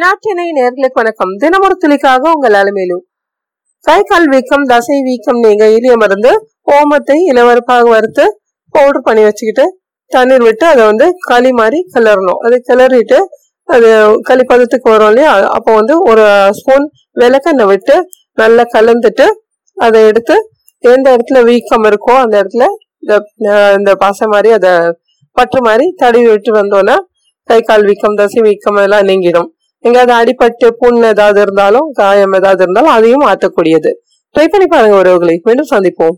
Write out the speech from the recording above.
நாட்டினை நேர்களுக்கு வணக்கம். தினமொரு துளிக்காக உங்கள் அலுமையிலும் கை கால் வீக்கம் தசை வீக்கம் நீங்க இலிய மருந்து ஓமத்தை இளவரப்பாக வறுத்து பவுடர் பண்ணி வச்சுக்கிட்டு தண்ணீர் விட்டு அதை வந்து களி மாதிரி கிளறணும். அதை கிளறிட்டு அது களி பதத்துக்கு வரும் இல்லையா? அப்போ வந்து ஒரு ஸ்பூன் விளக்கெண்ணெய் விட்டு நல்லா கலந்துட்டு அதை எடுத்து எந்த இடத்துல வீக்கம் இருக்கோ அந்த இடத்துல இந்த இந்த பாசை மாதிரி அதை பற்று மாதிரி தடவி விட்டு வந்தோன்னா கை கால் வீக்கம் தசை வீக்கம் எல்லாம் நீங்கிடும். எங்கேயாவது அடிபட்டு புண் ஏதாவது இருந்தாலும் காயம் ஏதாவது இருந்தாலும் அதையும் மாற்றக்கூடியது ட்ரை பண்ணி பாருங்க உறவுகளை. மீண்டும் சந்திப்போம்.